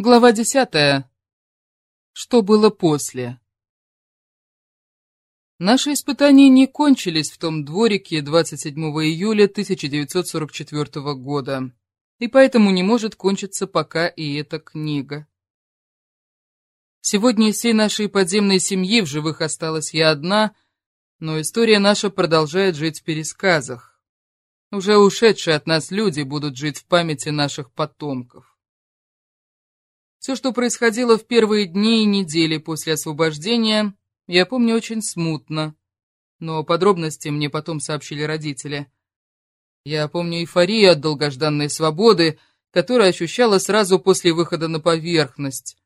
Глава десятая. Что было после? Наши испытания не кончились в том дворике 27 июля 1944 года, и поэтому не может кончиться пока и эта книга. Сегодня из всей нашей подземной семьи в живых осталась я одна, но история наша продолжает жить в пересказах. Уже ушедшие от нас люди будут жить в памяти наших потомков. Все, что происходило в первые дни и недели после освобождения, я помню очень смутно, но подробности мне потом сообщили родители. Я помню эйфорию от долгожданной свободы, которую ощущала сразу после выхода на поверхность.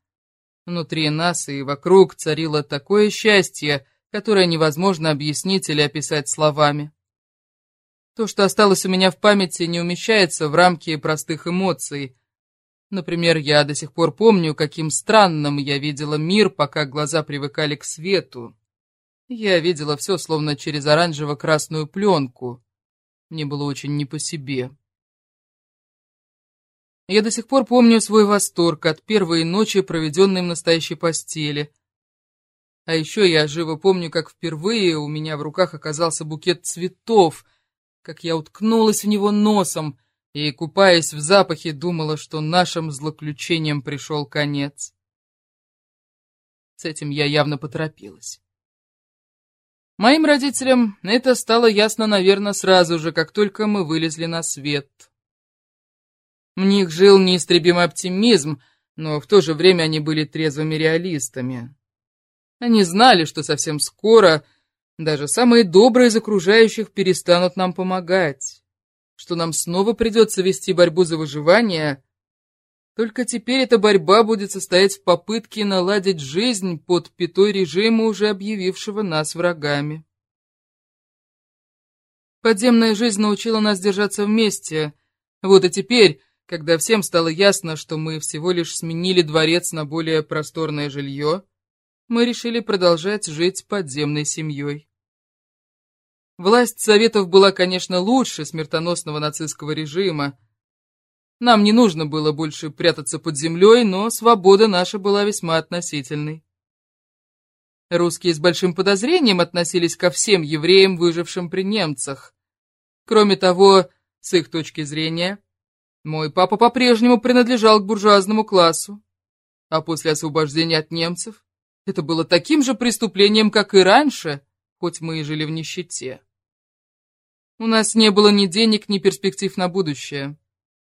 Внутри нас и вокруг царило такое счастье, которое невозможно объяснить или описать словами. То, что осталось у меня в памяти, не умещается в рамки простых эмоций — Например, я до сих пор помню, каким странным я видела мир, пока глаза привыкали к свету. Я видела все словно через оранжево-красную пленку. Мне было очень не по себе. Я до сих пор помню свой восторг от первой ночи, проведенной в настоящей постели. А еще я живо помню, как впервые у меня в руках оказался букет цветов, как я уткнулась в него носом, и, купаясь в запахе, думала, что нашим злоключением пришел конец. С этим я явно поторопилась. Моим родителям это стало ясно, наверное, сразу же, как только мы вылезли на свет. В них жил неистребимый оптимизм, но в то же время они были трезвыми реалистами. Они знали, что совсем скоро даже самые добрые из окружающих перестанут нам помогать что нам снова придется вести борьбу за выживание, только теперь эта борьба будет состоять в попытке наладить жизнь под пятой режима, уже объявившего нас врагами. Подземная жизнь научила нас держаться вместе. Вот и теперь, когда всем стало ясно, что мы всего лишь сменили дворец на более просторное жилье, мы решили продолжать жить подземной семьей. Власть Советов была, конечно, лучше смертоносного нацистского режима. Нам не нужно было больше прятаться под землей, но свобода наша была весьма относительной. Русские с большим подозрением относились ко всем евреям, выжившим при немцах. Кроме того, с их точки зрения, мой папа по-прежнему принадлежал к буржуазному классу. А после освобождения от немцев это было таким же преступлением, как и раньше — хоть мы и жили в нищете. У нас не было ни денег, ни перспектив на будущее.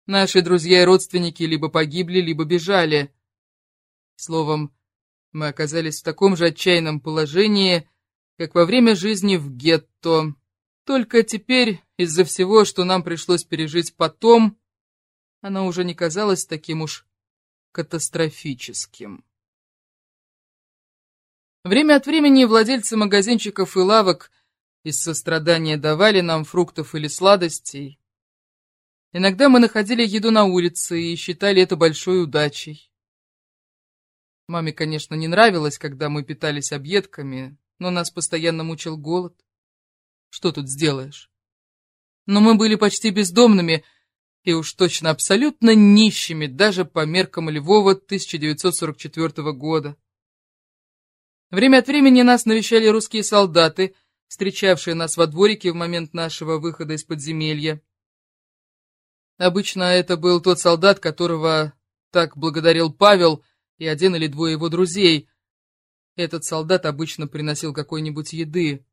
Наши друзья и родственники либо погибли, либо бежали. Словом, мы оказались в таком же отчаянном положении, как во время жизни в гетто. Только теперь, из-за всего, что нам пришлось пережить потом, оно уже не казалось таким уж катастрофическим. Время от времени владельцы магазинчиков и лавок из сострадания давали нам фруктов или сладостей. Иногда мы находили еду на улице и считали это большой удачей. Маме, конечно, не нравилось, когда мы питались объедками, но нас постоянно мучил голод. Что тут сделаешь? Но мы были почти бездомными и уж точно абсолютно нищими, даже по меркам Львова 1944 года. Время от времени нас навещали русские солдаты, встречавшие нас во дворике в момент нашего выхода из подземелья. Обычно это был тот солдат, которого так благодарил Павел и один или двое его друзей. Этот солдат обычно приносил какой-нибудь еды.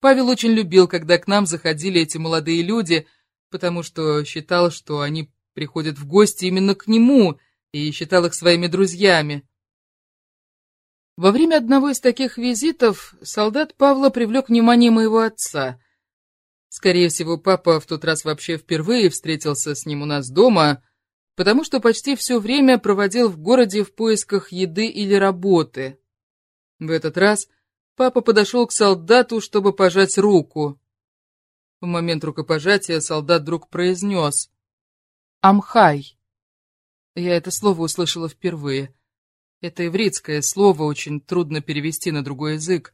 Павел очень любил, когда к нам заходили эти молодые люди, потому что считал, что они приходят в гости именно к нему, и считал их своими друзьями. Во время одного из таких визитов солдат Павла привлек внимание моего отца. Скорее всего, папа в тот раз вообще впервые встретился с ним у нас дома, потому что почти все время проводил в городе в поисках еды или работы. В этот раз папа подошел к солдату, чтобы пожать руку. В момент рукопожатия солдат вдруг произнес «Амхай». Я это слово услышала впервые. Это ивритское слово очень трудно перевести на другой язык.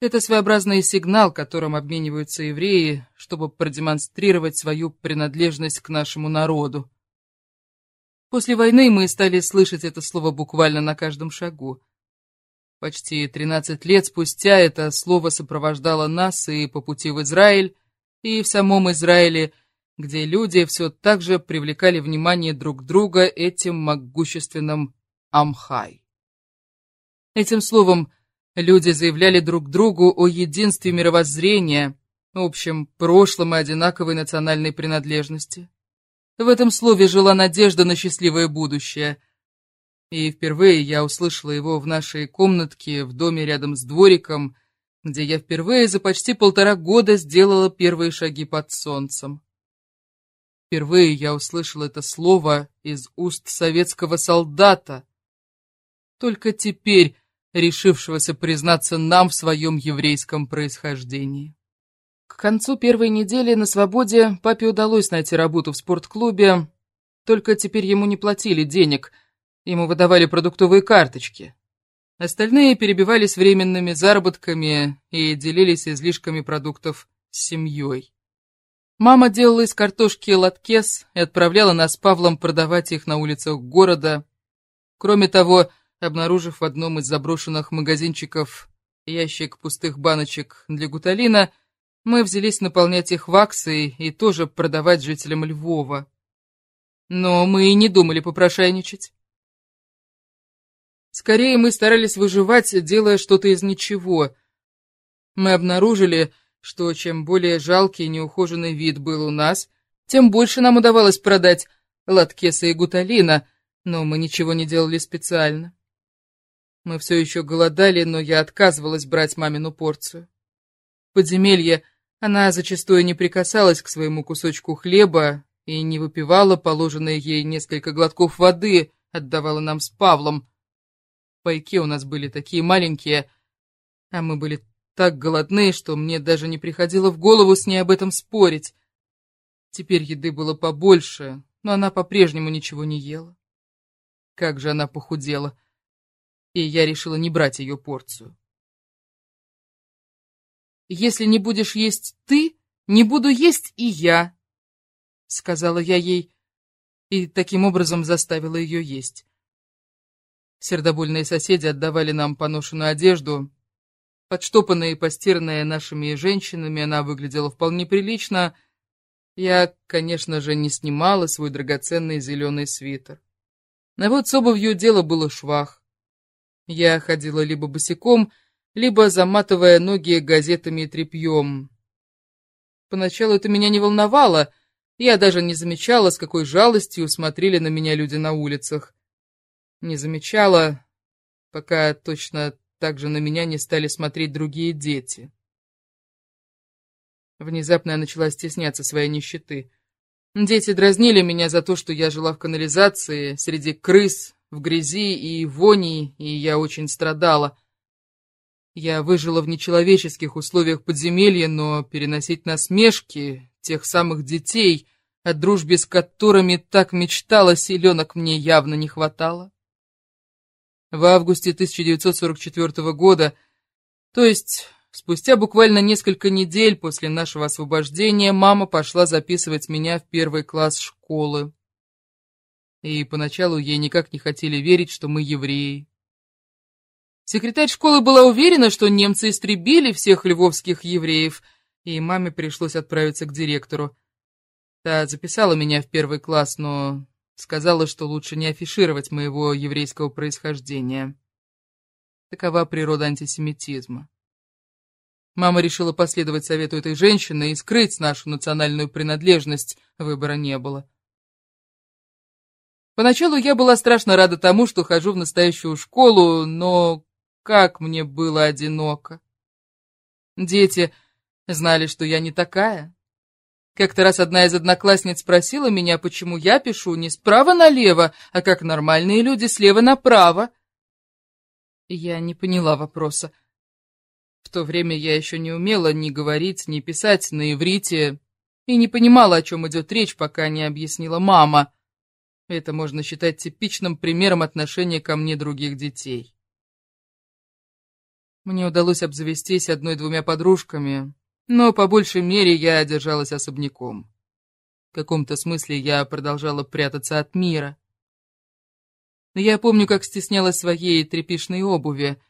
Это своеобразный сигнал, которым обмениваются евреи, чтобы продемонстрировать свою принадлежность к нашему народу. После войны мы стали слышать это слово буквально на каждом шагу. Почти 13 лет спустя это слово сопровождало нас и по пути в Израиль, и в самом Израиле, где люди все так же привлекали внимание друг друга этим могущественным Амхай. Этим словом люди заявляли друг другу о единстве мировоззрения, общем прошлом и одинаковой национальной принадлежности. В этом слове жила надежда на счастливое будущее. И впервые я услышала его в нашей комнатке в доме рядом с двориком, где я впервые за почти полтора года сделала первые шаги под солнцем. Впервые я услышала это слово из уст советского солдата, только теперь решившегося признаться нам в своем еврейском происхождении. К концу первой недели на свободе папе удалось найти работу в спортклубе, только теперь ему не платили денег, ему выдавали продуктовые карточки. Остальные перебивались временными заработками и делились излишками продуктов с семьей. Мама делала из картошки латкес и отправляла нас с Павлом продавать их на улицах города. Кроме того, обнаружив в одном из заброшенных магазинчиков ящик пустых баночек для гуталина, мы взялись наполнять их ваксой и тоже продавать жителям Львова. Но мы и не думали попрошайничать. Скорее, мы старались выживать, делая что-то из ничего. Мы обнаружили, что чем более жалкий и неухоженный вид был у нас, тем больше нам удавалось продать латкеса и гуталина, но мы ничего не делали специально. Мы все еще голодали, но я отказывалась брать мамину порцию. В подземелье она зачастую не прикасалась к своему кусочку хлеба и не выпивала положенные ей несколько глотков воды, отдавала нам с Павлом, Пайки у нас были такие маленькие, а мы были так голодны, что мне даже не приходило в голову с ней об этом спорить. Теперь еды было побольше, но она по-прежнему ничего не ела. Как же она похудела. И я решила не брать ее порцию. «Если не будешь есть ты, не буду есть и я», — сказала я ей, и таким образом заставила ее есть. Сердобольные соседи отдавали нам поношенную одежду. Подштопанная и постиранная нашими женщинами, она выглядела вполне прилично. Я, конечно же, не снимала свой драгоценный зеленый свитер. Но вот с обувью дело было швах. Я ходила либо босиком, либо заматывая ноги газетами и тряпьем. Поначалу это меня не волновало, я даже не замечала, с какой жалостью смотрели на меня люди на улицах не замечала, пока точно так же на меня не стали смотреть другие дети. Внезапно я начала стесняться своей нищеты. Дети дразнили меня за то, что я жила в канализации, среди крыс, в грязи и вони, и я очень страдала. Я выжила в нечеловеческих условиях подземелья, но переносить насмешки тех самых детей, о дружбе с которыми так мечтала, селенок мне явно не хватало. В августе 1944 года, то есть спустя буквально несколько недель после нашего освобождения, мама пошла записывать меня в первый класс школы. И поначалу ей никак не хотели верить, что мы евреи. Секретарь школы была уверена, что немцы истребили всех львовских евреев, и маме пришлось отправиться к директору. Та записала меня в первый класс, но Сказала, что лучше не афишировать моего еврейского происхождения. Такова природа антисемитизма. Мама решила последовать совету этой женщины и скрыть нашу национальную принадлежность, выбора не было. Поначалу я была страшно рада тому, что хожу в настоящую школу, но как мне было одиноко. Дети знали, что я не такая. Как-то раз одна из одноклассниц спросила меня, почему я пишу не справа налево, а как нормальные люди слева направо. Я не поняла вопроса. В то время я еще не умела ни говорить, ни писать на иврите, и не понимала, о чем идет речь, пока не объяснила мама. Это можно считать типичным примером отношения ко мне других детей. Мне удалось обзавестись одной-двумя подружками, но по большей мере я держалась особняком. В каком-то смысле я продолжала прятаться от мира. Я помню, как стеснялась своей тряпишной обуви.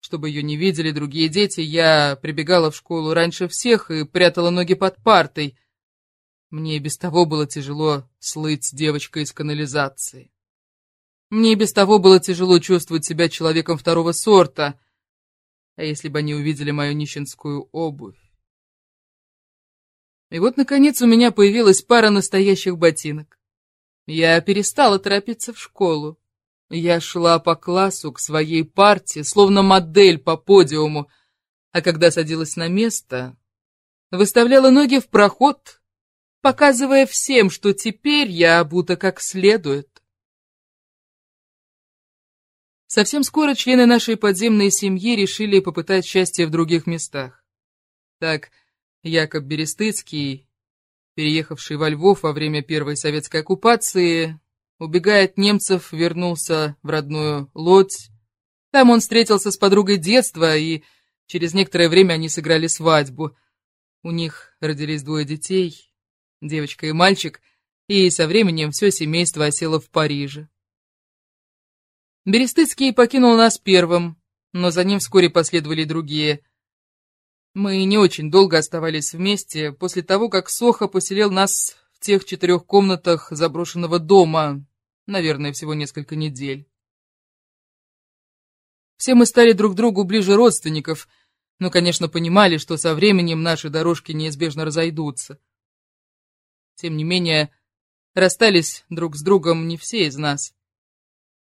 Чтобы ее не видели другие дети, я прибегала в школу раньше всех и прятала ноги под партой. Мне и без того было тяжело слыть девочкой из канализации. Мне и без того было тяжело чувствовать себя человеком второго сорта. А если бы они увидели мою нищенскую обувь? И вот, наконец, у меня появилась пара настоящих ботинок. Я перестала торопиться в школу. Я шла по классу к своей партии, словно модель по подиуму, а когда садилась на место, выставляла ноги в проход, показывая всем, что теперь я обута как следует. Совсем скоро члены нашей подземной семьи решили попытать счастье в других местах. Так, Якоб Берестыцкий, переехавший во Львов во время первой советской оккупации, убегая от немцев, вернулся в родную Лодь. Там он встретился с подругой детства, и через некоторое время они сыграли свадьбу. У них родились двое детей, девочка и мальчик, и со временем все семейство осело в Париже. Берестыцкий покинул нас первым, но за ним вскоре последовали другие. Мы не очень долго оставались вместе, после того, как Соха поселил нас в тех четырех комнатах заброшенного дома, наверное, всего несколько недель. Все мы стали друг другу ближе родственников, но, конечно, понимали, что со временем наши дорожки неизбежно разойдутся. Тем не менее, расстались друг с другом не все из нас.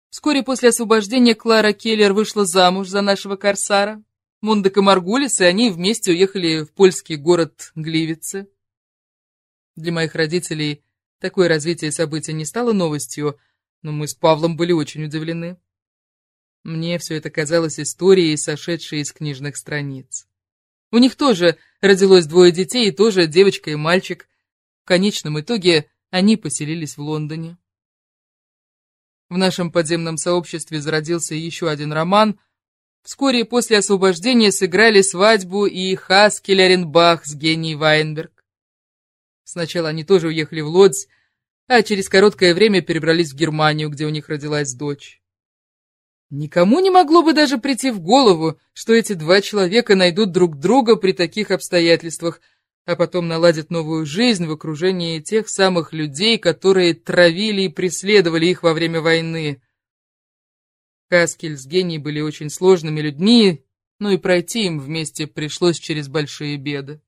Вскоре после освобождения Клара Келлер вышла замуж за нашего корсара, Мундек и Маргулис, и они вместе уехали в польский город Гливице. Для моих родителей такое развитие событий не стало новостью, но мы с Павлом были очень удивлены. Мне все это казалось историей, сошедшей из книжных страниц. У них тоже родилось двое детей, и тоже девочка и мальчик. Конечном итоге они поселились в Лондоне. В нашем подземном сообществе зародился еще один роман — Вскоре после освобождения сыграли свадьбу и Хаскель Оренбах с Гений Вайнберг. Сначала они тоже уехали в Лодзь, а через короткое время перебрались в Германию, где у них родилась дочь. Никому не могло бы даже прийти в голову, что эти два человека найдут друг друга при таких обстоятельствах, а потом наладят новую жизнь в окружении тех самых людей, которые травили и преследовали их во время войны. Хаскель с Гений были очень сложными людьми, но и пройти им вместе пришлось через большие беды.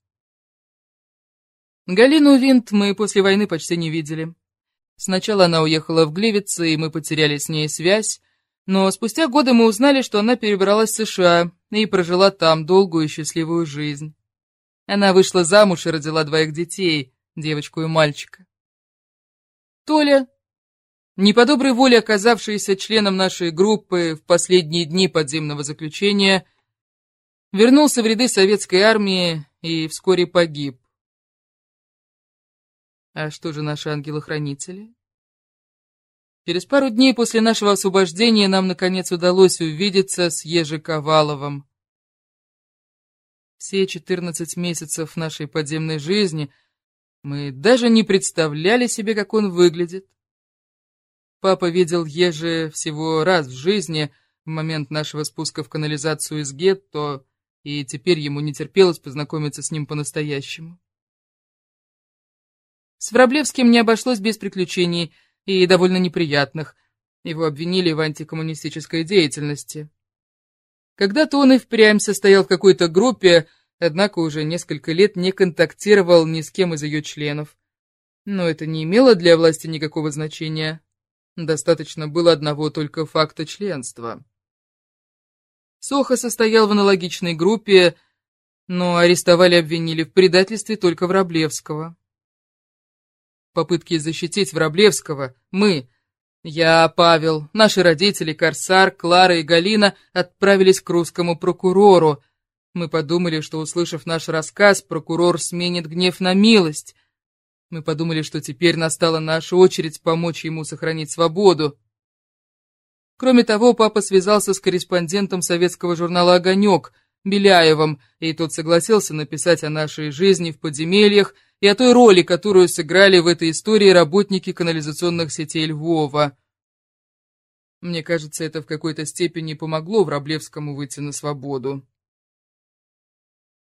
Галину Винт мы после войны почти не видели. Сначала она уехала в Гливице, и мы потеряли с ней связь, но спустя годы мы узнали, что она перебралась в США и прожила там долгую и счастливую жизнь. Она вышла замуж и родила двоих детей, девочку и мальчика. Толя, не по доброй воле оказавшийся членом нашей группы в последние дни подземного заключения, вернулся в ряды советской армии и вскоре погиб. А что же наши ангелы-хранители? Через пару дней после нашего освобождения нам, наконец, удалось увидеться с Ежи Коваловым. Все четырнадцать месяцев нашей подземной жизни мы даже не представляли себе, как он выглядит. Папа видел Ежи всего раз в жизни, в момент нашего спуска в канализацию из гетто, и теперь ему не терпелось познакомиться с ним по-настоящему. С Враблевским не обошлось без приключений и довольно неприятных. Его обвинили в антикоммунистической деятельности. Когда-то он и впрямь состоял в какой-то группе, однако уже несколько лет не контактировал ни с кем из ее членов. Но это не имело для власти никакого значения. Достаточно было одного только факта членства. Соха состоял в аналогичной группе, но арестовали и обвинили в предательстве только Враблевского. Попытки защитить Враблевского мы, я, Павел, наши родители, Корсар, Клара и Галина отправились к русскому прокурору. Мы подумали, что, услышав наш рассказ, прокурор сменит гнев на милость, мы подумали, что теперь настала наша очередь помочь ему сохранить свободу. Кроме того, папа связался с корреспондентом советского журнала «Огонек» Беляевым, и тот согласился написать о нашей жизни в подземельях и о той роли, которую сыграли в этой истории работники канализационных сетей Львова. Мне кажется, это в какой-то степени помогло Враблевскому выйти на свободу.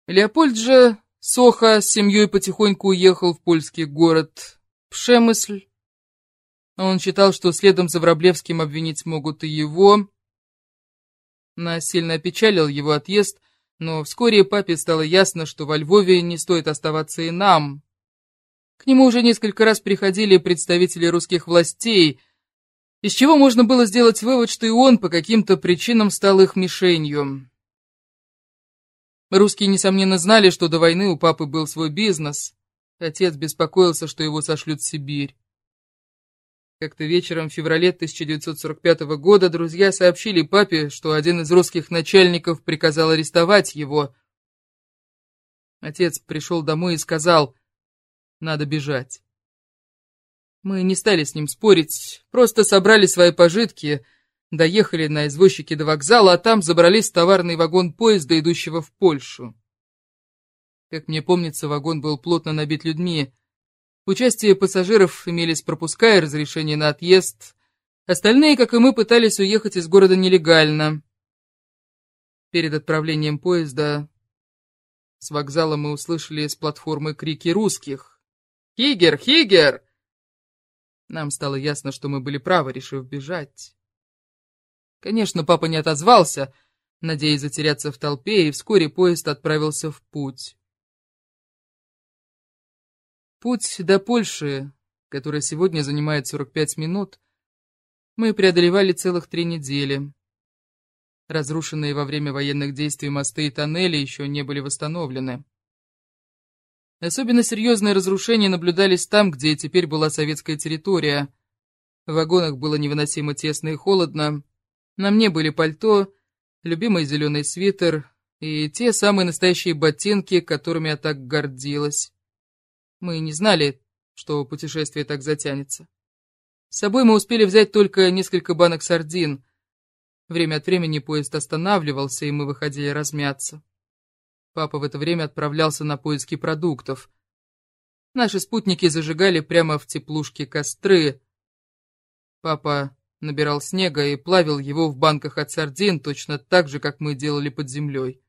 Леопольд же Соха с семьей потихоньку уехал в польский город Пшемысль. Он считал, что следом за Враблевским обвинить могут и его. Нас сильно опечалил его отъезд, но вскоре папе стало ясно, что во Львове не стоит оставаться и нам. К нему уже несколько раз приходили представители русских властей, из чего можно было сделать вывод, что и он по каким-то причинам стал их мишенью. Русские, несомненно, знали, что до войны у папы был свой бизнес. Отец беспокоился, что его сошлют в Сибирь. Как-то вечером в феврале 1945 года друзья сообщили папе, что один из русских начальников приказал арестовать его. Отец пришел домой и сказал, надо бежать. Мы не стали с ним спорить, просто собрали свои пожитки, доехали на извозчике до вокзала, а там забрались в товарный вагон поезда, идущего в Польшу. Как мне помнится, вагон был плотно набит людьми. Участие пассажиров имелись пропуска и разрешение на отъезд. Остальные, как и мы, пытались уехать из города нелегально. Перед отправлением поезда с вокзала мы услышали с платформы крики русских. «Хигер! Хигер!» Нам стало ясно, что мы были правы, решив бежать. Конечно, папа не отозвался, надеясь затеряться в толпе, и вскоре поезд отправился в путь. Путь до Польши, который сегодня занимает 45 минут, мы преодолевали целых три недели. Разрушенные во время военных действий мосты и тоннели еще не были восстановлены. Особенно серьезные разрушения наблюдались там, где теперь была советская территория. В вагонах было невыносимо тесно и холодно. На мне были пальто, любимый зеленый свитер и те самые настоящие ботинки, которыми я так гордилась. Мы не знали, что путешествие так затянется. С собой мы успели взять только несколько банок сардин. Время от времени поезд останавливался, и мы выходили размяться. Папа в это время отправлялся на поиски продуктов. Наши спутники зажигали прямо в теплушке костры. Папа набирал снега и плавил его в банках от сардин, точно так же, как мы делали под землей.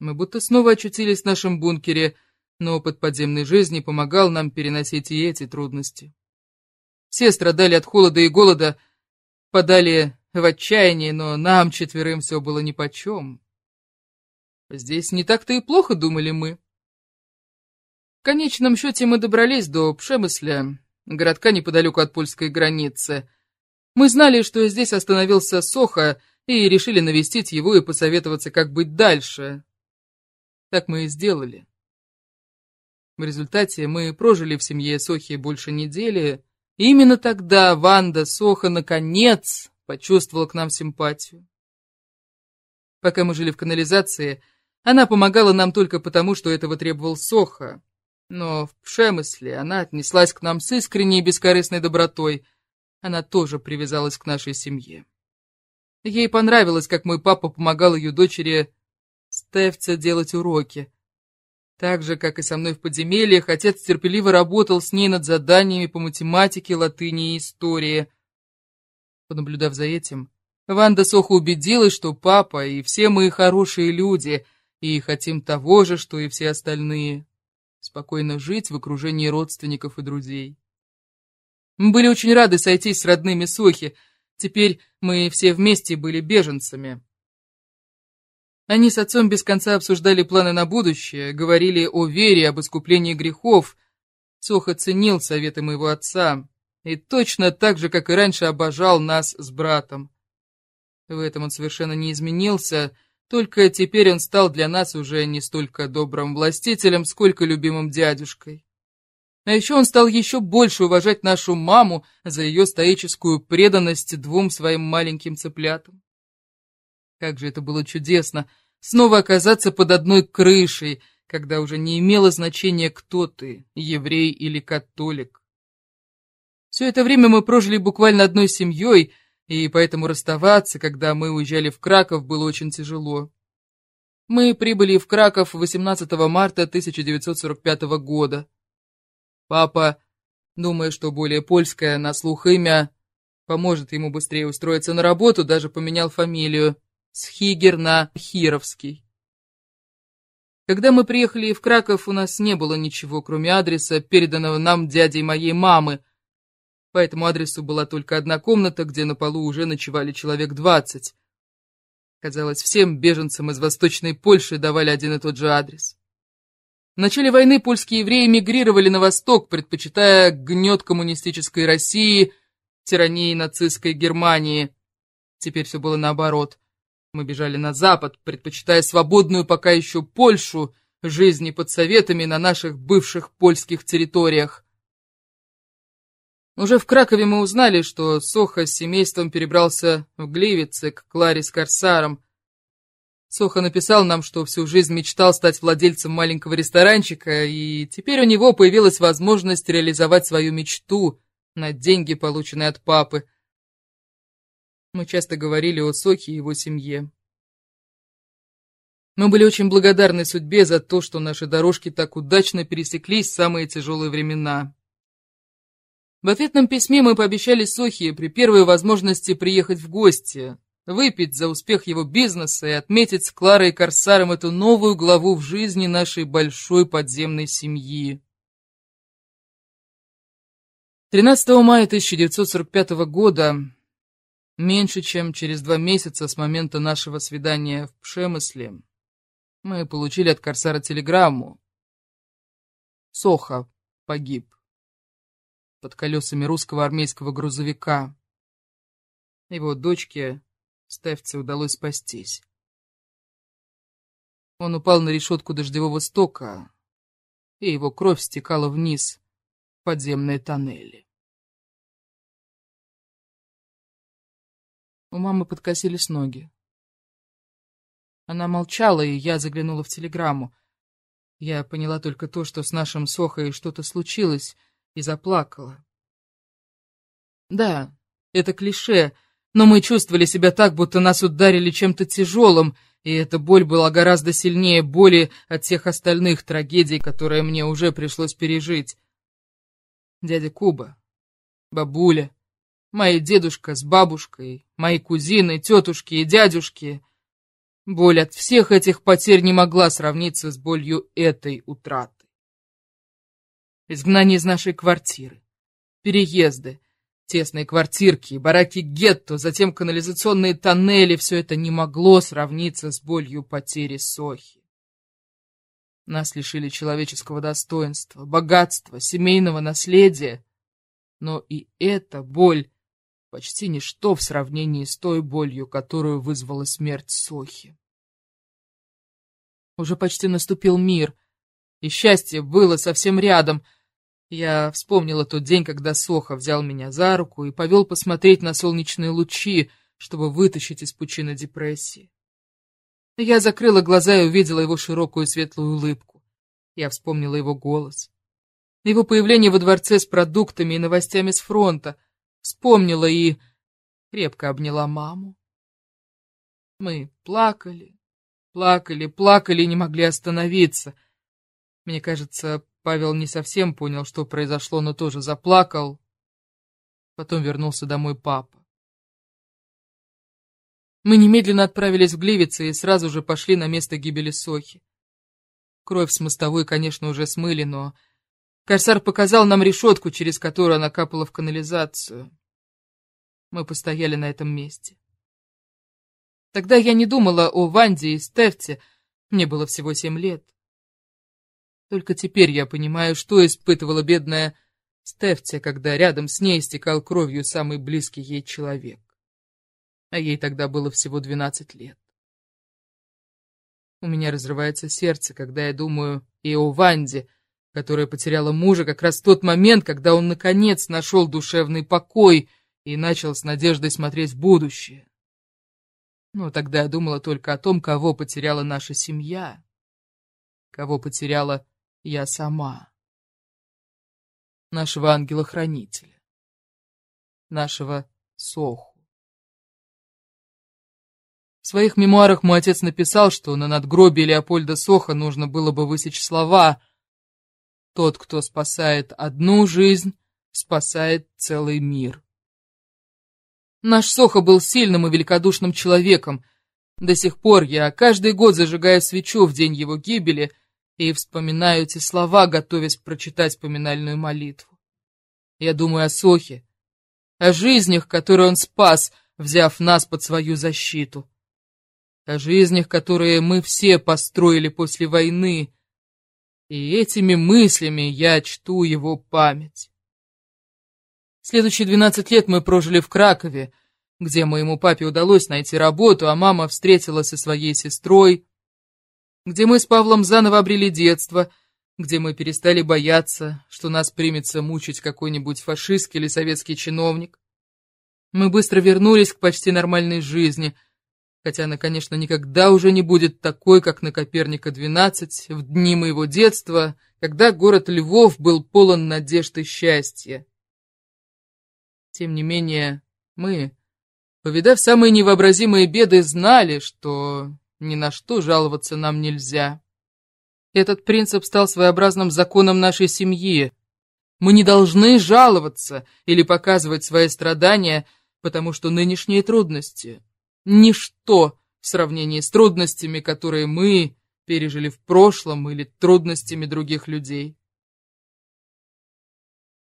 Мы будто снова очутились в нашем бункере, но опыт подземной жизни помогал нам переносить и эти трудности. Все страдали от холода и голода, подали в отчаяние, но нам четверым все было нипочем. Здесь не так-то и плохо, думали мы. В конечном счете мы добрались до Пшемысля, городка неподалеку от польской границы. Мы знали, что здесь остановился Соха, и решили навестить его и посоветоваться, как быть дальше. Так мы и сделали. В результате мы прожили в семье Сохи больше недели, и именно тогда Ванда Соха наконец почувствовала к нам симпатию. Пока мы жили в канализации, она помогала нам только потому, что этого требовал Соха. Но в Пшемысле она отнеслась к нам с искренней и бескорыстной добротой. Она тоже привязалась к нашей семье. Ей понравилось, как мой папа помогал ее дочери Стефце делать уроки. Так же, как и со мной в подземельях, отец терпеливо работал с ней над заданиями по математике, латыни и истории. Понаблюдав за этим, Ванда Соха убедилась, что папа и все мы хорошие люди — и хотим того же, что и все остальные — спокойно жить в окружении родственников и друзей. Мы были очень рады сойтись с родными Сохи, теперь мы все вместе были беженцами. Они с отцом без конца обсуждали планы на будущее, говорили о вере, об искуплении грехов. Соха ценил советы моего отца и точно так же, как и раньше, обожал нас с братом. В этом он совершенно не изменился, только теперь он стал для нас уже не столько добрым властителем, сколько любимым дядюшкой. А еще он стал еще больше уважать нашу маму за ее стоическую преданность двум своим маленьким цыплятам. Как же это было чудесно, снова оказаться под одной крышей, когда уже не имело значения, кто ты, еврей или католик. Все это время мы прожили буквально одной семьей — и поэтому расставаться, когда мы уезжали в Краков, было очень тяжело. Мы прибыли в Краков 18 марта 1945 года. Папа, думая, что более польское на слух имя, поможет ему быстрее устроиться на работу, даже поменял фамилию с Хигер на Хировский. Когда мы приехали в Краков, у нас не было ничего, кроме адреса, переданного нам дядей моей мамы. По этому адресу была только одна комната, где на полу уже ночевали человек двадцать. Казалось, всем беженцам из Восточной Польши давали один и тот же адрес. В начале войны польские евреи мигрировали на восток, предпочитая гнет коммунистической России, тирании нацистской Германии. Теперь все было наоборот. Мы бежали на запад, предпочитая свободную пока еще Польшу, жизни под советами на наших бывших польских территориях. Уже в Кракове мы узнали, что Соха с семейством перебрался в Гливице к Кларе с Корсаром. Соха написал нам, что всю жизнь мечтал стать владельцем маленького ресторанчика, и теперь у него появилась возможность реализовать свою мечту на деньги, полученные от папы. Мы часто говорили о Сохе и его семье. Мы были очень благодарны судьбе за то, что наши дорожки так удачно пересеклись в самые тяжелые времена. В ответном письме мы пообещали Сохе при первой возможности приехать в гости, выпить за успех его бизнеса и отметить с Кларой и Корсаром эту новую главу в жизни нашей большой подземной семьи. 13 мая 1945 года, меньше чем через два месяца с момента нашего свидания в Пшемысле, мы получили от Корсара телеграмму. Соха погиб под колесами русского армейского грузовика. Его дочке Стефце удалось спастись. Он упал на решетку дождевого стока, и его кровь стекала вниз в подземные тоннели. У мамы подкосились ноги. Она молчала, и я заглянула в телеграмму. Я поняла только то, что с нашим Сохой что-то случилось, и заплакала. Да, это клише, но мы чувствовали себя так, будто нас ударили чем-то тяжелым, и эта боль была гораздо сильнее боли от всех остальных трагедий, которые мне уже пришлось пережить. Дядя Куба, бабуля, мои дедушка с бабушкой, мои кузины, тетушки и дядюшки. Боль от всех этих потерь не могла сравниться с болью этой утраты изгнание из нашей квартиры, переезды, тесные квартирки, бараки гетто, затем канализационные тоннели — все это не могло сравниться с болью потери Сохи. Нас лишили человеческого достоинства, богатства, семейного наследия, но и эта боль почти ничто в сравнении с той болью, которую вызвала смерть Сохи. Уже почти наступил мир, и счастье было совсем рядом — я вспомнила тот день, когда Соха взял меня за руку и повел посмотреть на солнечные лучи, чтобы вытащить из пучины депрессии. Я закрыла глаза и увидела его широкую светлую улыбку. Я вспомнила его голос. Его появление во дворце с продуктами и новостями с фронта. Вспомнила и крепко обняла маму. Мы плакали, плакали, плакали и не могли остановиться. Мне кажется, Павел не совсем понял, что произошло, но тоже заплакал. Потом вернулся домой папа. Мы немедленно отправились в Гливицы и сразу же пошли на место гибели Сохи. Кровь с мостовой, конечно, уже смыли, но... Корсар показал нам решетку, через которую она капала в канализацию. Мы постояли на этом месте. Тогда я не думала о Ванде и Стефте, мне было всего семь лет. Только теперь я понимаю, что испытывала бедная Стефтя, когда рядом с ней истекал кровью самый близкий ей человек. А ей тогда было всего двенадцать лет. У меня разрывается сердце, когда я думаю и о Ванде, которая потеряла мужа как раз в тот момент, когда он наконец нашел душевный покой и начал с надеждой смотреть в будущее. Но тогда я думала только о том, кого потеряла наша семья, кого потеряла я сама. Нашего ангела-хранителя. Нашего Соху. В своих мемуарах мой отец написал, что на надгробии Леопольда Соха нужно было бы высечь слова «Тот, кто спасает одну жизнь, спасает целый мир». Наш Соха был сильным и великодушным человеком. До сих пор я каждый год зажигаю свечу в день его гибели и вспоминаю эти слова, готовясь прочитать поминальную молитву. Я думаю о Сохе, о жизнях, которые он спас, взяв нас под свою защиту, о жизнях, которые мы все построили после войны, и этими мыслями я чту его память. Следующие двенадцать лет мы прожили в Кракове, где моему папе удалось найти работу, а мама встретилась со своей сестрой, где мы с Павлом заново обрели детство, где мы перестали бояться, что нас примется мучить какой-нибудь фашистский или советский чиновник. Мы быстро вернулись к почти нормальной жизни, хотя она, конечно, никогда уже не будет такой, как на Коперника-12, в дни моего детства, когда город Львов был полон надежд и счастья. Тем не менее, мы, повидав самые невообразимые беды, знали, что ни на что жаловаться нам нельзя. Этот принцип стал своеобразным законом нашей семьи. Мы не должны жаловаться или показывать свои страдания, потому что нынешние трудности — ничто в сравнении с трудностями, которые мы пережили в прошлом или трудностями других людей.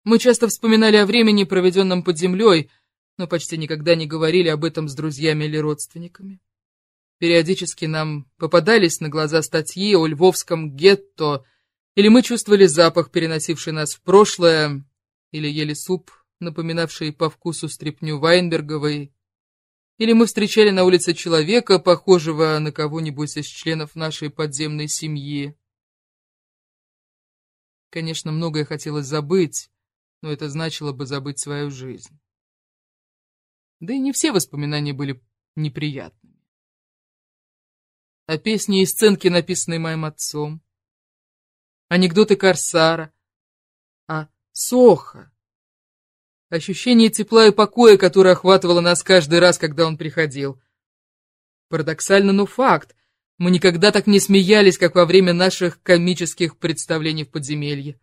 Мы часто вспоминали о времени, проведенном под землей, но почти никогда не говорили об этом с друзьями или родственниками. Периодически нам попадались на глаза статьи о львовском гетто, или мы чувствовали запах, переносивший нас в прошлое, или ели суп, напоминавший по вкусу стряпню Вайнберговой, или мы встречали на улице человека, похожего на кого-нибудь из членов нашей подземной семьи. Конечно, многое хотелось забыть, но это значило бы забыть свою жизнь. Да и не все воспоминания были неприятными. А песни и сценки, написанные моим отцом, анекдоты Корсара, а Соха, ощущение тепла и покоя, которое охватывало нас каждый раз, когда он приходил. Парадоксально, но факт. Мы никогда так не смеялись, как во время наших комических представлений в подземелье.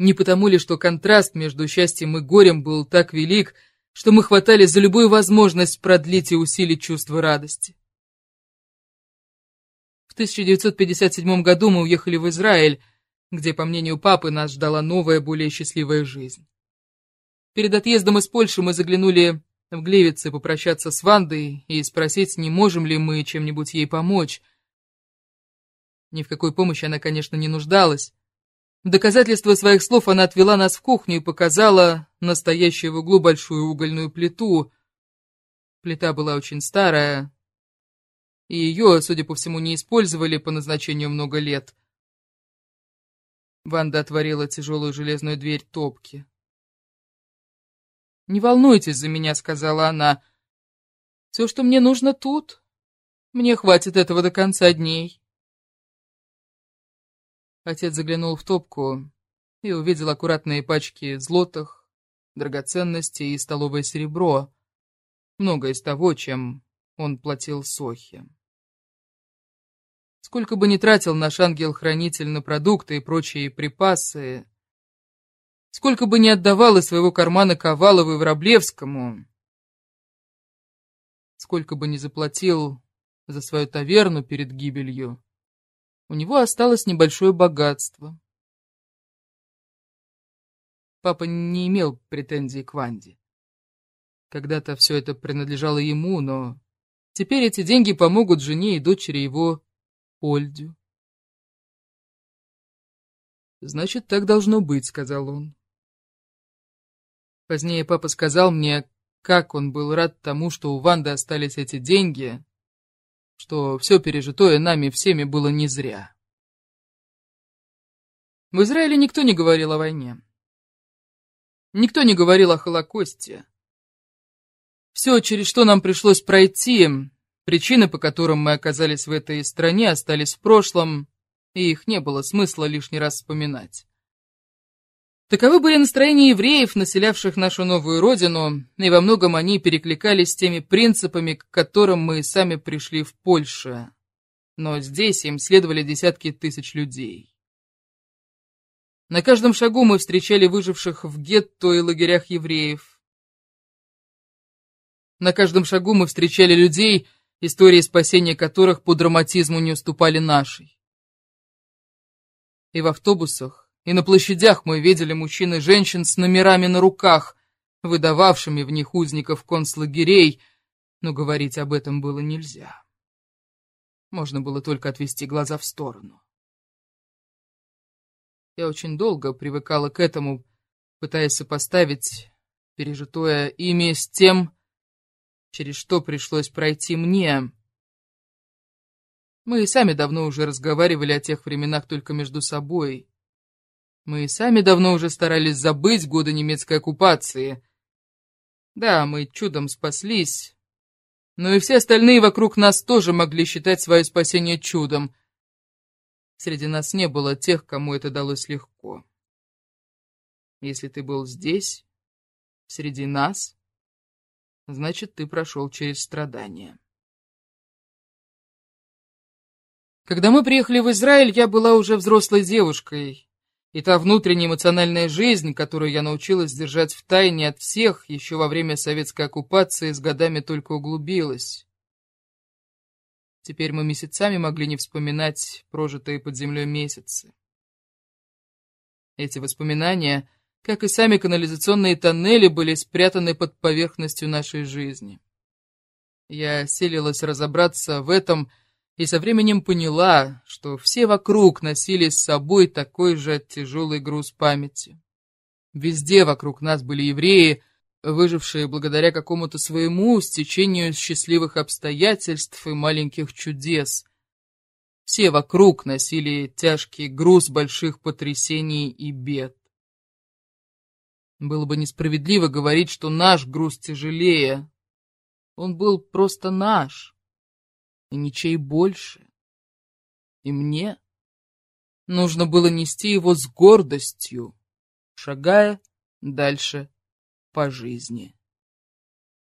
Не потому ли, что контраст между счастьем и горем был так велик, что мы хватали за любую возможность продлить и усилить чувство радости. В 1957 году мы уехали в Израиль, где, по мнению папы, нас ждала новая, более счастливая жизнь. Перед отъездом из Польши мы заглянули в Глевице попрощаться с Вандой и спросить, не можем ли мы чем-нибудь ей помочь. Ни в какой помощи она, конечно, не нуждалась. В доказательство своих слов она отвела нас в кухню и показала настоящую в углу большую угольную плиту. Плита была очень старая, и ее, судя по всему, не использовали по назначению много лет. Ванда отворила тяжелую железную дверь топки. «Не волнуйтесь за меня», — сказала она. «Все, что мне нужно тут. Мне хватит этого до конца дней». Отец заглянул в топку и увидел аккуратные пачки злотых, драгоценностей и столовое серебро. Многое из того, чем он платил Сохе. Сколько бы ни тратил наш ангел-хранитель на продукты и прочие припасы, сколько бы ни отдавал из своего кармана Ковалову и Враблевскому, сколько бы ни заплатил за свою таверну перед гибелью, у него осталось небольшое богатство. Папа не имел претензий к Ванде. Когда-то все это принадлежало ему, но теперь эти деньги помогут жене и дочери его Ольдю. «Значит, так должно быть», — сказал он. Позднее папа сказал мне, как он был рад тому, что у Ванды остались эти деньги, что все пережитое нами всеми было не зря. В Израиле никто не говорил о войне. Никто не говорил о Холокосте. Все, через что нам пришлось пройти, причины, по которым мы оказались в этой стране, остались в прошлом, и их не было смысла лишний раз вспоминать. Таковы были настроения евреев, населявших нашу новую родину, и во многом они перекликались с теми принципами, к которым мы сами пришли в Польше. Но здесь им следовали десятки тысяч людей. На каждом шагу мы встречали выживших в гетто и лагерях евреев. На каждом шагу мы встречали людей, истории спасения которых по драматизму не уступали нашей. И в автобусах, и на площадях мы видели мужчин и женщин с номерами на руках, выдававшими в них узников концлагерей, но говорить об этом было нельзя. Можно было только отвести глаза в сторону. Я очень долго привыкала к этому, пытаясь сопоставить пережитое ими с тем, через что пришлось пройти мне. Мы и сами давно уже разговаривали о тех временах только между собой. Мы и сами давно уже старались забыть годы немецкой оккупации. Да, мы чудом спаслись, но и все остальные вокруг нас тоже могли считать свое спасение чудом — Среди нас не было тех, кому это далось легко. Если ты был здесь, среди нас, значит, ты прошел через страдания. Когда мы приехали в Израиль, я была уже взрослой девушкой, и та внутренняя эмоциональная жизнь, которую я научилась держать в тайне от всех еще во время советской оккупации, с годами только углубилась. Теперь мы месяцами могли не вспоминать прожитые под землей месяцы. Эти воспоминания, как и сами канализационные тоннели, были спрятаны под поверхностью нашей жизни. Я селилась разобраться в этом и со временем поняла, что все вокруг носили с собой такой же тяжелый груз памяти. Везде вокруг нас были евреи, выжившие благодаря какому-то своему стечению счастливых обстоятельств и маленьких чудес. Все вокруг носили тяжкий груз больших потрясений и бед. Было бы несправедливо говорить, что наш груз тяжелее. Он был просто наш, и ничей больше. И мне нужно было нести его с гордостью, шагая дальше по жизни.